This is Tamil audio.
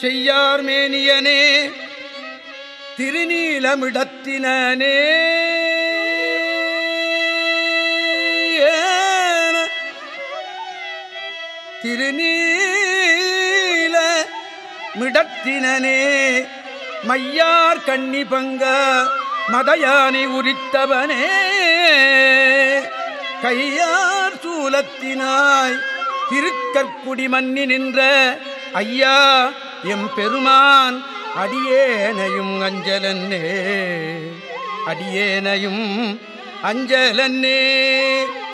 செய்யார் மேனியனே திருநீலமிடத்தினே திருநீல மிடத்தினே மையார் கண்ணி பங்க மதயானை உரித்தவனே. கையார் சூலத்தினாய் திருக்கற்குடி மன்னி நின்ற ஐயா எம் பெருமான் அடியேனையும் அஞ்சலன்னே. அடியேனையும் அஞ்சலன்னே.